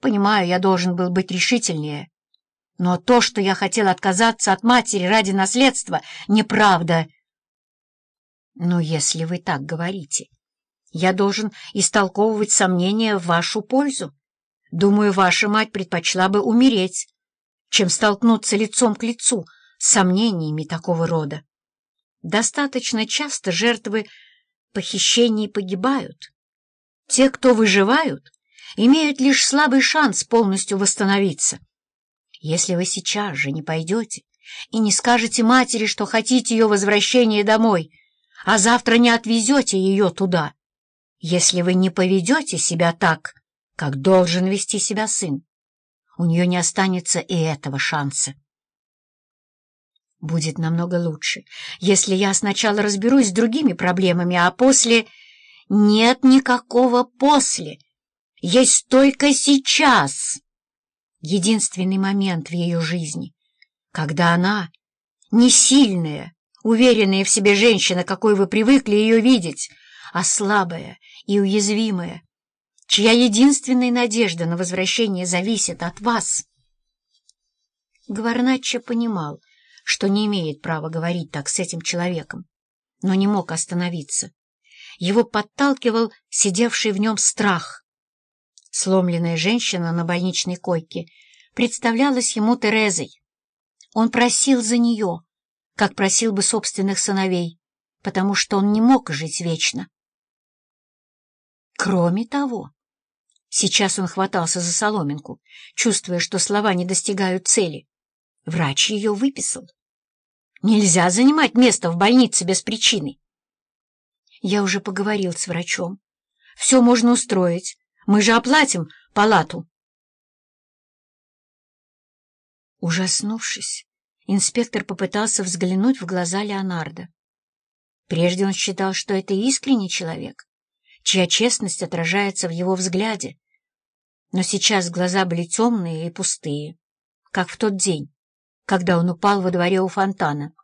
Понимаю, я должен был быть решительнее. Но то, что я хотел отказаться от матери ради наследства, неправда. Но если вы так говорите, я должен истолковывать сомнения в вашу пользу. Думаю, ваша мать предпочла бы умереть, чем столкнуться лицом к лицу с сомнениями такого рода. Достаточно часто жертвы похищений погибают. Те, кто выживают, имеют лишь слабый шанс полностью восстановиться. Если вы сейчас же не пойдете и не скажете матери, что хотите ее возвращения домой, а завтра не отвезете ее туда, если вы не поведете себя так, как должен вести себя сын, у нее не останется и этого шанса. Будет намного лучше, если я сначала разберусь с другими проблемами, а после... Нет никакого «после». Есть только сейчас. Единственный момент в ее жизни, когда она, не сильная, уверенная в себе женщина, какой вы привыкли ее видеть, а слабая и уязвимая, чья единственная надежда на возвращение зависит от вас. Гварначчо понимал, что не имеет права говорить так с этим человеком, но не мог остановиться. Его подталкивал сидевший в нем страх. Сломленная женщина на больничной койке представлялась ему Терезой. Он просил за нее, как просил бы собственных сыновей, потому что он не мог жить вечно. Кроме того, сейчас он хватался за соломинку, чувствуя, что слова не достигают цели. Врач ее выписал. Нельзя занимать место в больнице без причины. Я уже поговорил с врачом. Все можно устроить. Мы же оплатим палату. Ужаснувшись, инспектор попытался взглянуть в глаза Леонардо. Прежде он считал, что это искренний человек, чья честность отражается в его взгляде. Но сейчас глаза были темные и пустые, как в тот день, когда он упал во дворе у фонтана.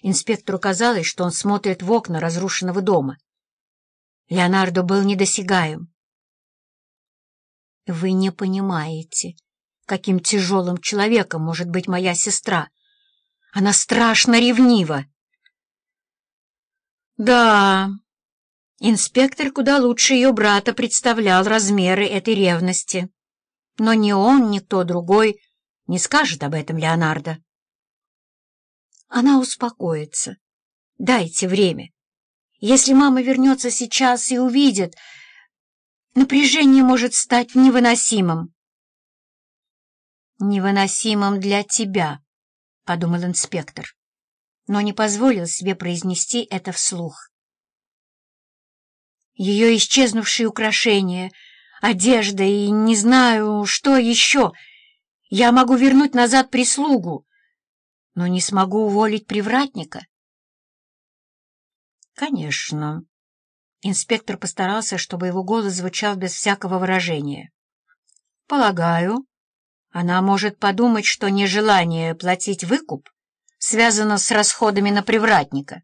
Инспектору казалось, что он смотрит в окна разрушенного дома. Леонардо был недосягаем. «Вы не понимаете, каким тяжелым человеком может быть моя сестра. Она страшно ревнива». «Да, инспектор куда лучше ее брата представлял размеры этой ревности. Но ни он, ни кто другой не скажет об этом Леонардо. Она успокоится. Дайте время. Если мама вернется сейчас и увидит, напряжение может стать невыносимым. «Невыносимым для тебя», — подумал инспектор, но не позволил себе произнести это вслух. Ее исчезнувшие украшения, одежда и не знаю, что еще. Я могу вернуть назад прислугу, но не смогу уволить привратника. Конечно. Инспектор постарался, чтобы его голос звучал без всякого выражения. Полагаю, она может подумать, что нежелание платить выкуп связано с расходами на привратника.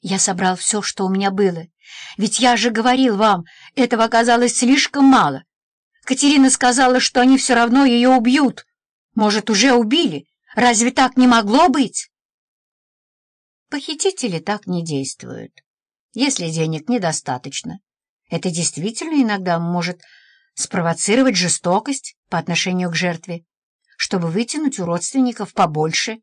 Я собрал все, что у меня было, ведь я же говорил вам, этого оказалось слишком мало. Катерина сказала, что они все равно ее убьют. Может, уже убили, Разве так не могло быть? Похитители так не действуют. Если денег недостаточно, это действительно иногда может спровоцировать жестокость по отношению к жертве, чтобы вытянуть у родственников побольше.